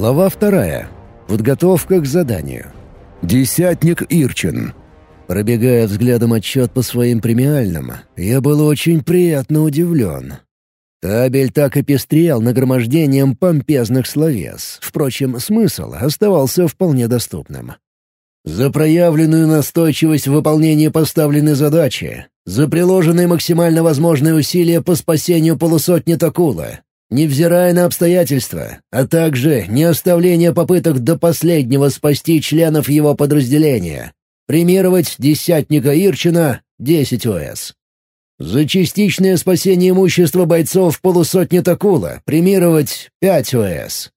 Глава вторая. Подготовка к заданию. Десятник Ирчин. Пробегая взглядом отчет по своим премиальным, я был очень приятно удивлен. Табель так и пестрел нагромождением помпезных словес. Впрочем, смысл оставался вполне доступным. За проявленную настойчивость в выполнении поставленной задачи, за приложенные максимально возможные усилия по спасению полусотни Такула, невзирая на обстоятельства, а также не оставление попыток до последнего спасти членов его подразделения. Премировать десятника Ирчина 10 ОС. За частичное спасение имущества бойцов полусотни Такула премировать 5 ОС.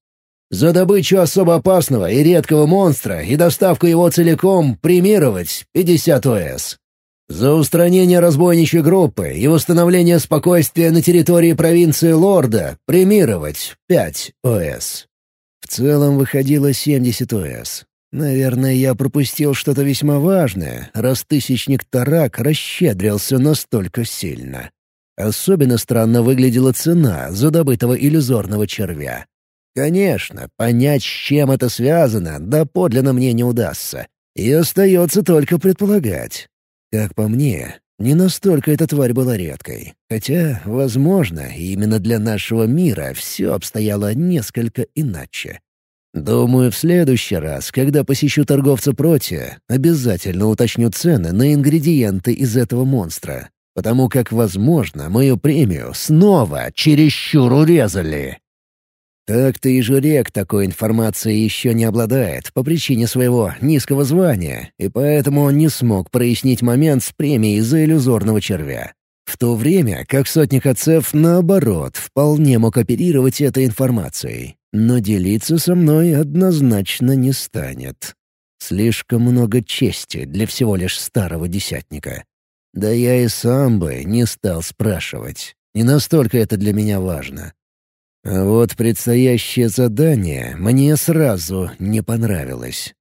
За добычу особо опасного и редкого монстра и доставку его целиком премировать 50 ОС. За устранение разбойничьей группы и восстановление спокойствия на территории провинции Лорда премировать 5 ОС. В целом выходило 70 ОС. Наверное, я пропустил что-то весьма важное, раз тысячник Тарак расщедрился настолько сильно. Особенно странно выглядела цена за добытого иллюзорного червя. Конечно, понять, с чем это связано, доподлинно мне не удастся. И остается только предполагать. Как по мне, не настолько эта тварь была редкой. Хотя, возможно, именно для нашего мира все обстояло несколько иначе. Думаю, в следующий раз, когда посещу торговца Проти, обязательно уточню цены на ингредиенты из этого монстра, потому как, возможно, мою премию снова чересчур урезали. Так-то и Журек такой информацией еще не обладает по причине своего низкого звания, и поэтому он не смог прояснить момент с премией за иллюзорного червя. В то время как сотник отцев, наоборот, вполне мог оперировать этой информацией, но делиться со мной однозначно не станет. Слишком много чести для всего лишь старого десятника. Да я и сам бы не стал спрашивать. Не настолько это для меня важно. А вот предстоящее задание мне сразу не понравилось.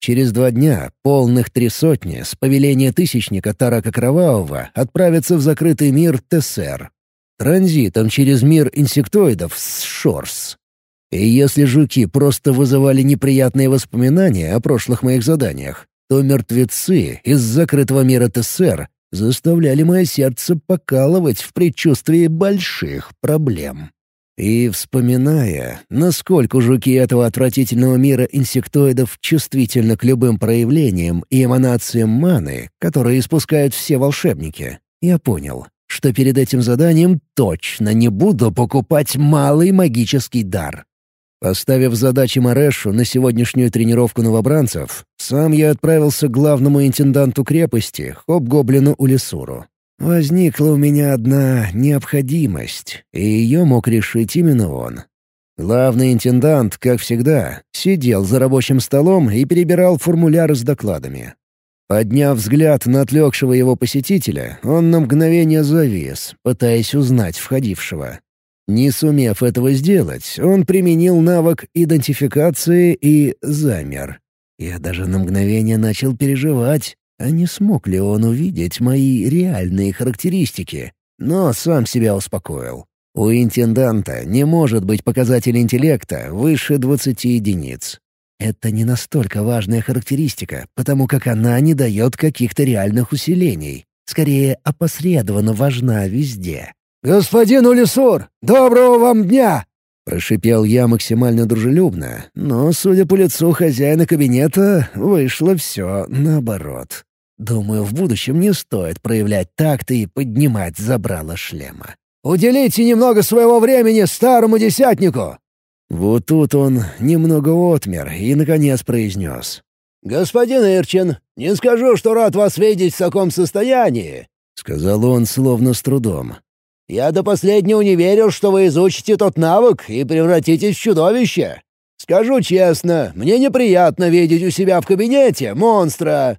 Через два дня полных три сотни с повеления Тысячника Тарака Кровавого отправятся в закрытый мир Тессер. Транзитом через мир инсектоидов с Шорс. И если жуки просто вызывали неприятные воспоминания о прошлых моих заданиях, то мертвецы из закрытого мира Тессер заставляли мое сердце покалывать в предчувствии больших проблем. И вспоминая, насколько жуки этого отвратительного мира инсектоидов чувствительны к любым проявлениям и эманациям маны, которые испускают все волшебники, я понял, что перед этим заданием точно не буду покупать малый магический дар. Поставив задачи Марешу на сегодняшнюю тренировку новобранцев, сам я отправился к главному интенданту крепости, Хоп-Гоблину Улисуру. Возникла у меня одна необходимость, и ее мог решить именно он. Главный интендант, как всегда, сидел за рабочим столом и перебирал формуляры с докладами. Подняв взгляд на отлегшего его посетителя, он на мгновение завис, пытаясь узнать входившего. Не сумев этого сделать, он применил навык идентификации и замер. Я даже на мгновение начал переживать, а не смог ли он увидеть мои реальные характеристики? Но сам себя успокоил. У интенданта не может быть показатель интеллекта выше 20 единиц. Это не настолько важная характеристика, потому как она не дает каких-то реальных усилений. Скорее, опосредованно важна везде. «Господин Улисур, доброго вам дня!» Прошипел я максимально дружелюбно, но, судя по лицу хозяина кабинета, вышло все наоборот. Думаю, в будущем не стоит проявлять такт и поднимать забрало шлема. «Уделите немного своего времени старому десятнику!» Вот тут он немного отмер и, наконец, произнес. «Господин Ирчин, не скажу, что рад вас видеть в таком состоянии», — сказал он словно с трудом. Я до последнего не верил, что вы изучите тот навык и превратитесь в чудовище. Скажу честно, мне неприятно видеть у себя в кабинете монстра».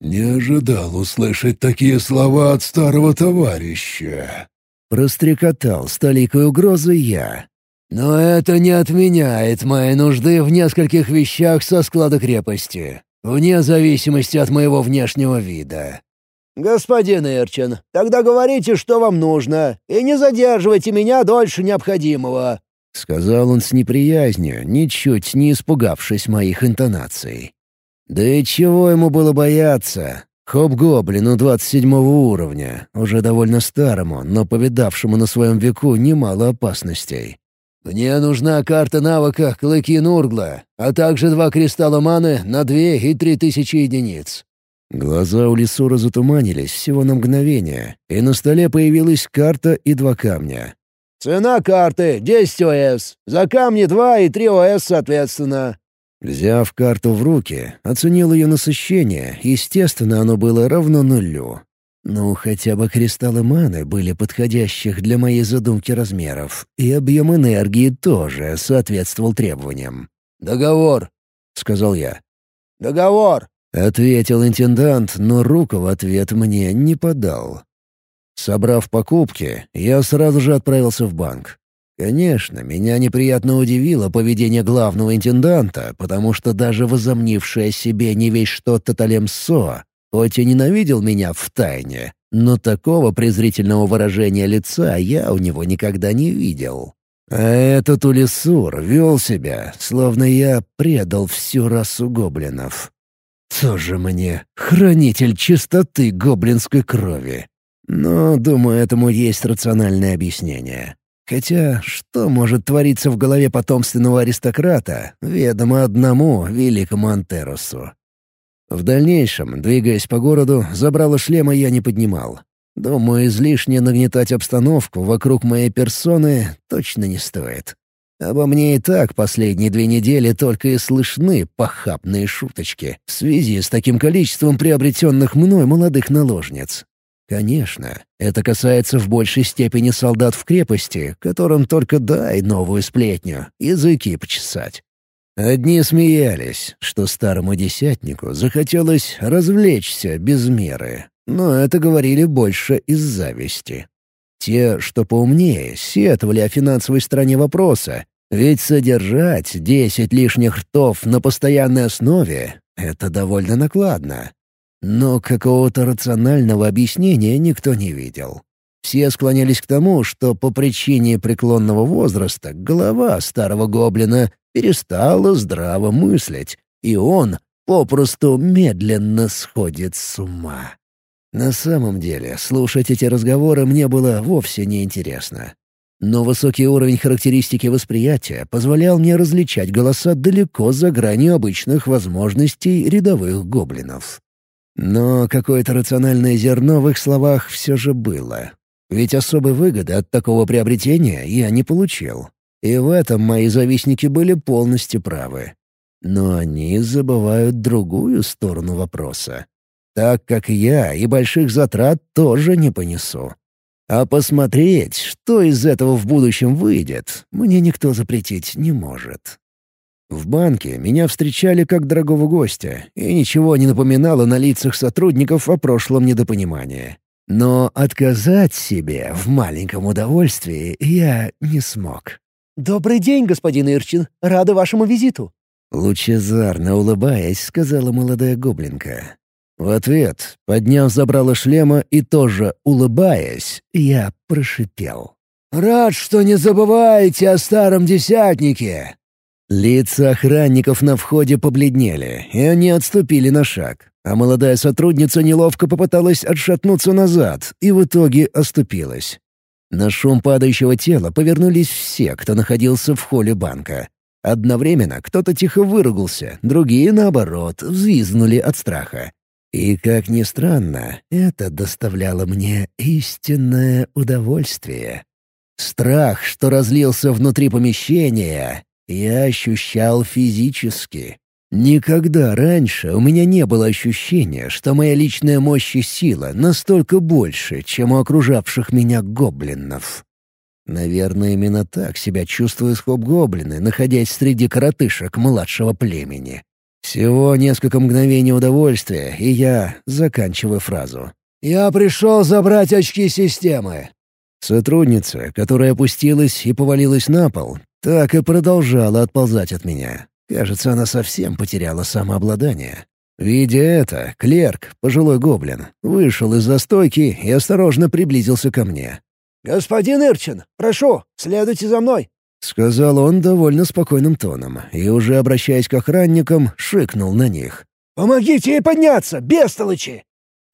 «Не ожидал услышать такие слова от старого товарища», — прострекотал с толикой угрозы я. «Но это не отменяет моей нужды в нескольких вещах со склада крепости, вне зависимости от моего внешнего вида. «Господин Ирчин, тогда говорите, что вам нужно, и не задерживайте меня дольше необходимого». — сказал он с неприязнью, ничуть не испугавшись моих интонаций. «Да и чего ему было бояться? Хоп-гоблину 27 уровня, уже довольно старому, но повидавшему на своем веку немало опасностей. «Мне нужна карта навыка «Клыки Нургла», а также два кристалла маны на две и три тысячи единиц». Глаза у Лисура затуманились всего на мгновение, и на столе появилась карта и два камня. «Цена карты — 10 ОС. За камни 2 и 3 ОС соответственно. Взяв карту в руки, оценил ее насыщение, естественно, оно было равно нулю. Ну, хотя бы кристаллы маны были подходящих для моей задумки размеров, и объем энергии тоже соответствовал требованиям. «Договор», — сказал я. «Договор», — ответил интендант, но руку в ответ мне не подал. Собрав покупки, я сразу же отправился в банк. Конечно, меня неприятно удивило поведение главного интенданта, потому что даже возомнившая себе не весь что Таталем Со, хоть и ненавидел меня в тайне, но такого презрительного выражения лица я у него никогда не видел. А этот Улисур вел себя, словно я предал всю расу гоблинов. Тоже мне хранитель чистоты гоблинской крови. Но, думаю, этому есть рациональное объяснение. Хотя, что может твориться в голове потомственного аристократа, ведомо одному великому Антеросу. В дальнейшем, двигаясь по городу, забрало шлема я не поднимал. Думаю, излишне нагнетать обстановку вокруг моей персоны точно не стоит. Обо мне и так последние две недели только и слышны похабные шуточки в связи с таким количеством приобретенных мной молодых наложниц. Конечно, это касается в большей степени солдат в крепости, которым только дай новую сплетню, языки почесать. Одни смеялись, что старому десятнику захотелось развлечься без меры, но это говорили больше из зависти. Те, что поумнее, сетовали о финансовой стороне вопроса, ведь содержать десять лишних ртов на постоянной основе — это довольно накладно. Но какого-то рационального объяснения никто не видел. Все склонялись к тому, что по причине преклонного возраста голова старого гоблина перестала здраво мыслить, и он попросту медленно сходит с ума. На самом деле, слушать эти разговоры мне было вовсе не интересно. Но высокий уровень характеристики восприятия позволял мне различать голоса далеко за гранью обычных возможностей рядовых гоблинов. Но какое-то рациональное зерно в их словах все же было. Ведь особой выгоды от такого приобретения я не получил. И в этом мои завистники были полностью правы. Но они забывают другую сторону вопроса. Так как я и больших затрат тоже не понесу. А посмотреть, что из этого в будущем выйдет, мне никто запретить не может. В банке меня встречали как дорогого гостя, и ничего не напоминало на лицах сотрудников о прошлом недопонимании. Но отказать себе в маленьком удовольствии я не смог. «Добрый день, господин Ирчин. Рада вашему визиту». Лучезарно улыбаясь, сказала молодая гоблинка. В ответ, подняв забрало шлема и тоже улыбаясь, я прошипел. «Рад, что не забываете о старом десятнике. Лица охранников на входе побледнели, и они отступили на шаг, а молодая сотрудница неловко попыталась отшатнуться назад и в итоге оступилась. На шум падающего тела повернулись все, кто находился в холле банка. Одновременно кто-то тихо выругался, другие, наоборот, взвизгнули от страха. И, как ни странно, это доставляло мне истинное удовольствие. Страх, что разлился внутри помещения, я ощущал физически. Никогда раньше у меня не было ощущения, что моя личная мощь и сила настолько больше, чем у окружавших меня гоблинов. Наверное, именно так себя чувствуют хоп-гоблины, находясь среди коротышек младшего племени. Всего несколько мгновений удовольствия, и я заканчиваю фразу. «Я пришел забрать очки системы». Сотрудница, которая опустилась и повалилась на пол, так и продолжала отползать от меня. Кажется, она совсем потеряла самообладание. Видя это, клерк, пожилой гоблин, вышел из застойки и осторожно приблизился ко мне. «Господин Ирчин, прошу, следуйте за мной!» — сказал он довольно спокойным тоном, и, уже обращаясь к охранникам, шикнул на них. «Помогите ей подняться, бестолочи!»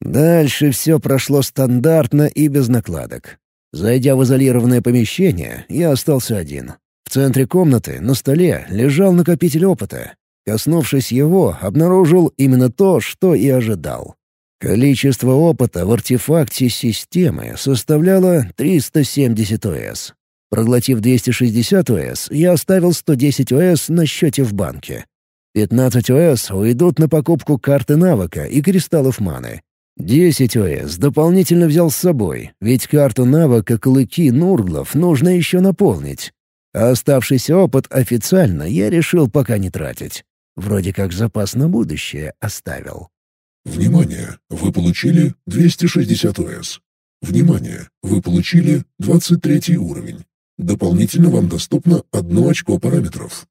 Дальше все прошло стандартно и без накладок. Зайдя в изолированное помещение, я остался один. В центре комнаты на столе лежал накопитель опыта. Коснувшись его, обнаружил именно то, что и ожидал. Количество опыта в артефакте системы составляло 370 ОС. Проглотив 260 ОС, я оставил 110 ОС на счете в банке. 15 ОС уйдут на покупку карты навыка и кристаллов маны. 10 ОС дополнительно взял с собой, ведь карту навыка «Клыки Нурглов» нужно еще наполнить. А оставшийся опыт официально я решил пока не тратить. Вроде как запас на будущее оставил. Внимание! Вы получили 260 ОС. Внимание! Вы получили 23 уровень. Дополнительно вам доступно одно очко параметров.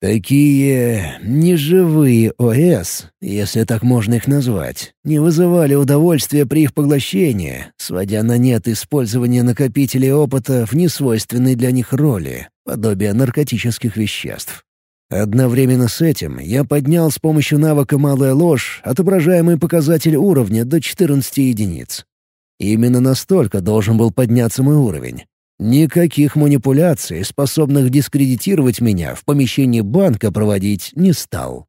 Такие неживые ОС, если так можно их назвать, не вызывали удовольствия при их поглощении, сводя на нет использование накопителей опыта в несвойственной для них роли, подобие наркотических веществ. Одновременно с этим я поднял с помощью навыка «Малая ложь» отображаемый показатель уровня до 14 единиц. Именно настолько должен был подняться мой уровень. Никаких манипуляций, способных дискредитировать меня, в помещении банка проводить не стал.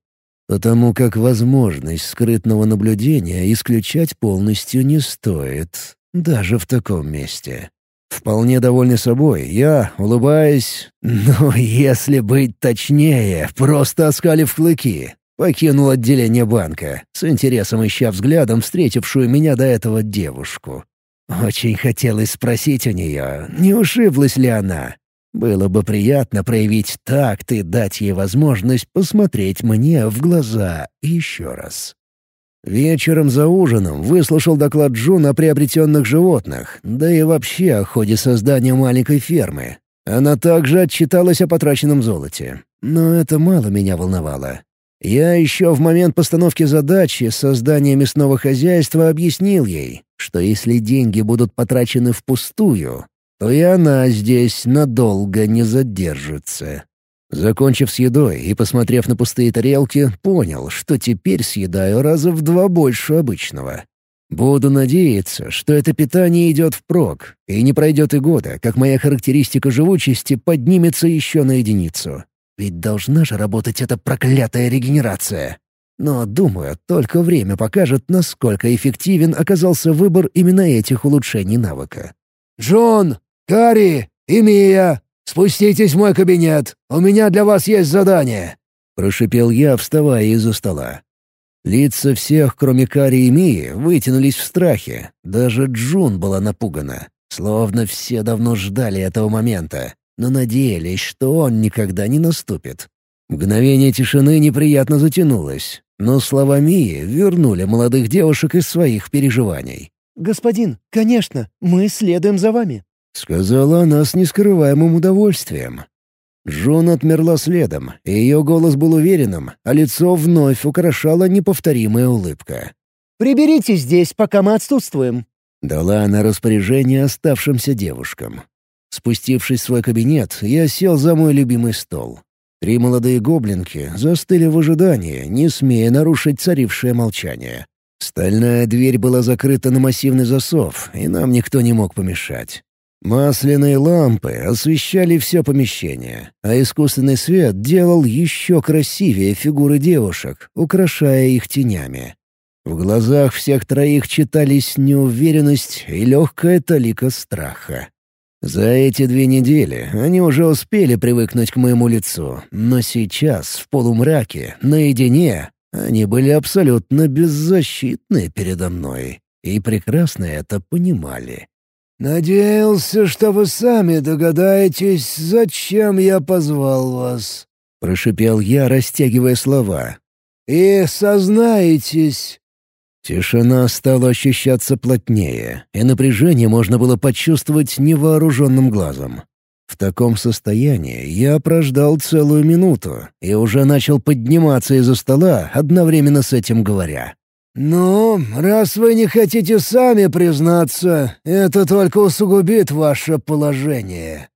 Потому как возможность скрытного наблюдения исключать полностью не стоит, даже в таком месте. Вполне довольный собой, я, улыбаясь, ну, если быть точнее, просто оскалив клыки, покинул отделение банка, с интересом ища взглядом встретившую меня до этого девушку. Очень хотелось спросить у нее, не ушиблась ли она. Было бы приятно проявить такт и дать ей возможность посмотреть мне в глаза еще раз. Вечером за ужином выслушал доклад Джун о приобретенных животных, да и вообще о ходе создания маленькой фермы. Она также отчиталась о потраченном золоте. Но это мало меня волновало. Я еще в момент постановки задачи создания мясного хозяйства объяснил ей, что если деньги будут потрачены впустую, то и она здесь надолго не задержится. Закончив с едой и посмотрев на пустые тарелки, понял, что теперь съедаю раза в два больше обычного. Буду надеяться, что это питание идет впрок, и не пройдет и года, как моя характеристика живучести поднимется еще на единицу. Ведь должна же работать эта проклятая регенерация. Но, думаю, только время покажет, насколько эффективен оказался выбор именно этих улучшений навыка. «Джон! Кари! И Мия! Спуститесь в мой кабинет! У меня для вас есть задание!» — прошипел я, вставая из-за стола. Лица всех, кроме Кари и Мии, вытянулись в страхе. Даже Джун была напугана. Словно все давно ждали этого момента но надеялись, что он никогда не наступит. Мгновение тишины неприятно затянулось, но слова Мии вернули молодых девушек из своих переживаний. «Господин, конечно, мы следуем за вами», — сказала она с нескрываемым удовольствием. Джун отмерла следом, и ее голос был уверенным, а лицо вновь украшала неповторимая улыбка. «Приберите здесь, пока мы отсутствуем», — дала она распоряжение оставшимся девушкам. Спустившись в свой кабинет, я сел за мой любимый стол. Три молодые гоблинки застыли в ожидании, не смея нарушить царившее молчание. Стальная дверь была закрыта на массивный засов, и нам никто не мог помешать. Масляные лампы освещали все помещение, а искусственный свет делал еще красивее фигуры девушек, украшая их тенями. В глазах всех троих читались неуверенность и легкая талика страха. За эти две недели они уже успели привыкнуть к моему лицу, но сейчас, в полумраке, наедине, они были абсолютно беззащитны передо мной и прекрасно это понимали. «Надеялся, что вы сами догадаетесь, зачем я позвал вас», — прошипел я, растягивая слова. «И сознаетесь, Тишина стала ощущаться плотнее, и напряжение можно было почувствовать невооруженным глазом. В таком состоянии я прождал целую минуту и уже начал подниматься из-за стола, одновременно с этим говоря. «Ну, раз вы не хотите сами признаться, это только усугубит ваше положение».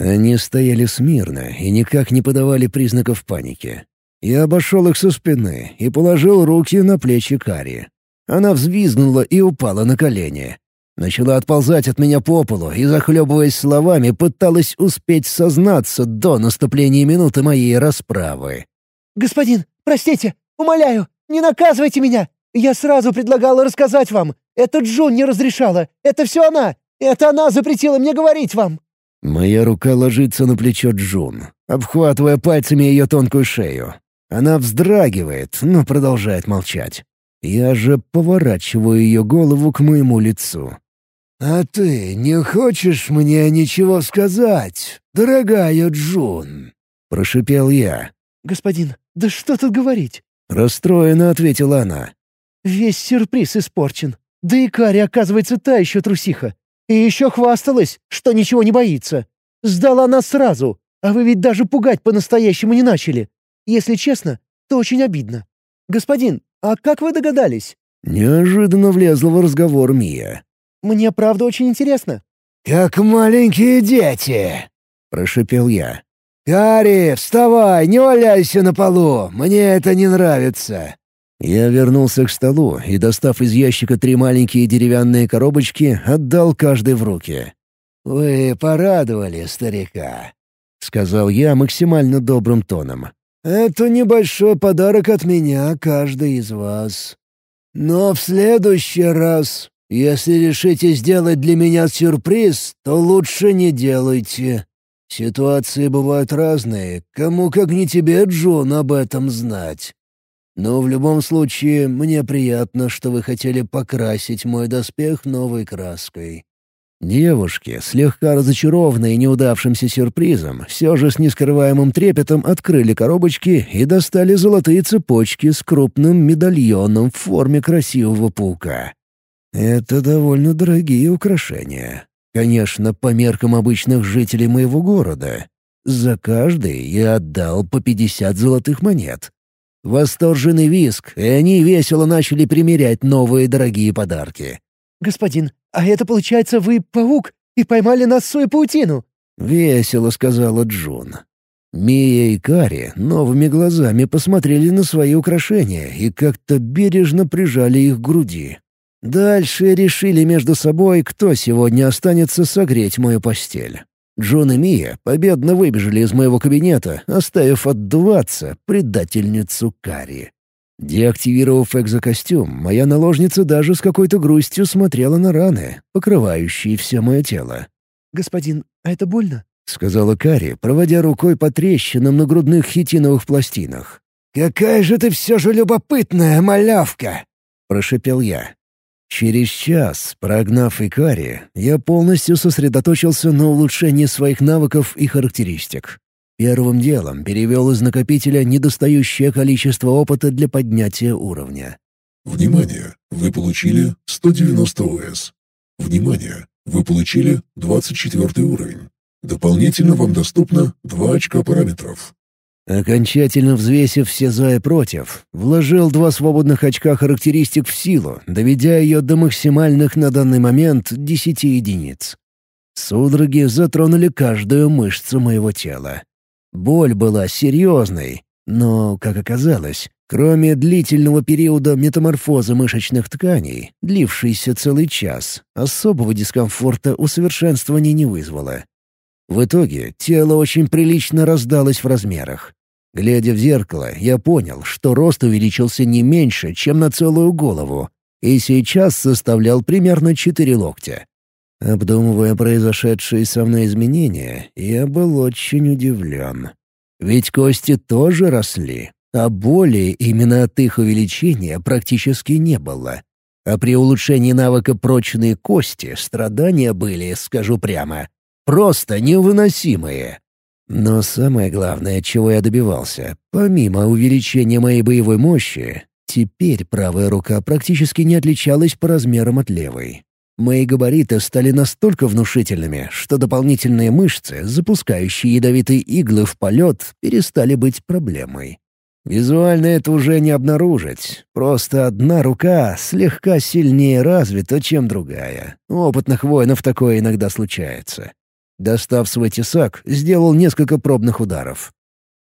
Они стояли смирно и никак не подавали признаков паники. Я обошел их со спины и положил руки на плечи Кари. Она взвизгнула и упала на колени. Начала отползать от меня по полу и, захлебываясь словами, пыталась успеть сознаться до наступления минуты моей расправы. «Господин, простите, умоляю, не наказывайте меня! Я сразу предлагала рассказать вам. Это Джун не разрешала. Это все она. Это она запретила мне говорить вам». Моя рука ложится на плечо Джун, обхватывая пальцами ее тонкую шею. Она вздрагивает, но продолжает молчать. Я же поворачиваю ее голову к моему лицу. «А ты не хочешь мне ничего сказать, дорогая Джун?» — прошипел я. «Господин, да что тут говорить?» — расстроенно ответила она. «Весь сюрприз испорчен. Да и Кари, оказывается, та еще трусиха. И еще хвасталась, что ничего не боится. Сдала нас сразу, а вы ведь даже пугать по-настоящему не начали. Если честно, то очень обидно. Господин, а как вы догадались?» Неожиданно влезла в разговор Мия. Мне правда очень интересно». «Как маленькие дети!» — прошепел я. «Кари, вставай, не валяйся на полу, мне это не нравится». Я вернулся к столу и, достав из ящика три маленькие деревянные коробочки, отдал каждой в руки. «Вы порадовали старика», — сказал я максимально добрым тоном. «Это небольшой подарок от меня каждый из вас. Но в следующий раз если решите сделать для меня сюрприз, то лучше не делайте. Ситуации бывают разные, кому как не тебе, Джон, об этом знать. Но в любом случае, мне приятно, что вы хотели покрасить мой доспех новой краской». Девушки, слегка разочарованные неудавшимся сюрпризом, все же с нескрываемым трепетом открыли коробочки и достали золотые цепочки с крупным медальоном в форме красивого паука. Это довольно дорогие украшения. Конечно, по меркам обычных жителей моего города. За каждый я отдал по пятьдесят золотых монет. Восторженный виск, и они весело начали примерять новые дорогие подарки. «Господин, а это получается вы паук и поймали нас свою паутину?» — весело сказала Джун. Мия и Кари новыми глазами посмотрели на свои украшения и как-то бережно прижали их к груди. Дальше решили между собой, кто сегодня останется согреть мою постель. Джон и Мия победно выбежали из моего кабинета, оставив отдуваться предательницу Кари. Деактивировав экзокостюм, моя наложница даже с какой-то грустью смотрела на раны, покрывающие все мое тело. «Господин, а это больно?» — сказала Кари, проводя рукой по трещинам на грудных хитиновых пластинах. «Какая же ты все же любопытная малявка!» — прошепел я. Через час, прогнав Икари, я полностью сосредоточился на улучшении своих навыков и характеристик. Первым делом перевел из накопителя недостающее количество опыта для поднятия уровня. Внимание! Вы получили 190 ОС. Внимание! Вы получили 24 уровень. Дополнительно вам доступно 2 очка параметров. Окончательно взвесив все за и против, вложил два свободных очка характеристик в силу, доведя ее до максимальных на данный момент десяти единиц. Судороги затронули каждую мышцу моего тела. Боль была серьезной, но, как оказалось, кроме длительного периода метаморфоза мышечных тканей, длившейся целый час, особого дискомфорта усовершенствования не вызвало. В итоге тело очень прилично раздалось в размерах. Глядя в зеркало, я понял, что рост увеличился не меньше, чем на целую голову, и сейчас составлял примерно четыре локтя. Обдумывая произошедшие со мной изменения, я был очень удивлен. Ведь кости тоже росли, а боли именно от их увеличения практически не было. А при улучшении навыка прочные кости страдания были, скажу прямо, Просто невыносимые. Но самое главное, чего я добивался, помимо увеличения моей боевой мощи, теперь правая рука практически не отличалась по размерам от левой. Мои габариты стали настолько внушительными, что дополнительные мышцы, запускающие ядовитые иглы в полет, перестали быть проблемой. Визуально это уже не обнаружить. Просто одна рука слегка сильнее развита, чем другая. У опытных воинов такое иногда случается. Достав свой тесак, сделал несколько пробных ударов.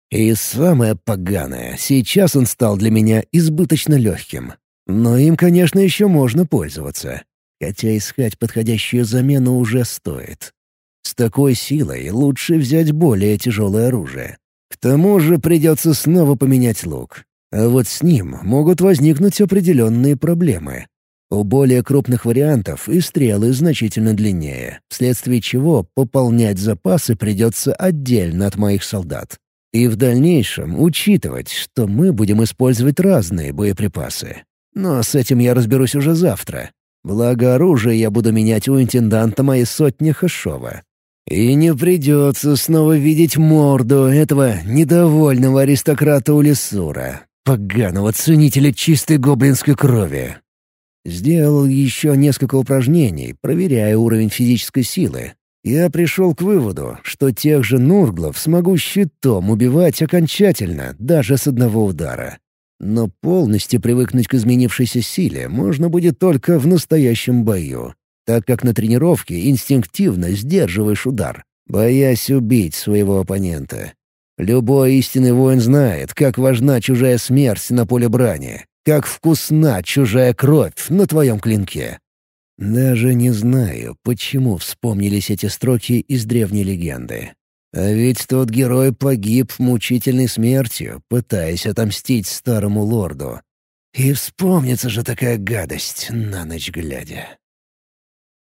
И самое поганое, сейчас он стал для меня избыточно легким. Но им, конечно, еще можно пользоваться. Хотя искать подходящую замену уже стоит. С такой силой лучше взять более тяжелое оружие. К тому же придется снова поменять лук. А вот с ним могут возникнуть определенные проблемы. У более крупных вариантов и стрелы значительно длиннее, вследствие чего пополнять запасы придется отдельно от моих солдат. И в дальнейшем учитывать, что мы будем использовать разные боеприпасы. Но с этим я разберусь уже завтра. Благо оружие я буду менять у интенданта моей сотни Хашова. И не придется снова видеть морду этого недовольного аристократа Улисура, поганого ценителя чистой гоблинской крови. Сделал еще несколько упражнений, проверяя уровень физической силы. Я пришел к выводу, что тех же Нурглов смогу щитом убивать окончательно, даже с одного удара. Но полностью привыкнуть к изменившейся силе можно будет только в настоящем бою, так как на тренировке инстинктивно сдерживаешь удар, боясь убить своего оппонента. Любой истинный воин знает, как важна чужая смерть на поле брани, как вкусна чужая кровь на твоем клинке. Даже не знаю, почему вспомнились эти строки из древней легенды. А ведь тот герой погиб мучительной смертью, пытаясь отомстить старому лорду. И вспомнится же такая гадость на ночь глядя.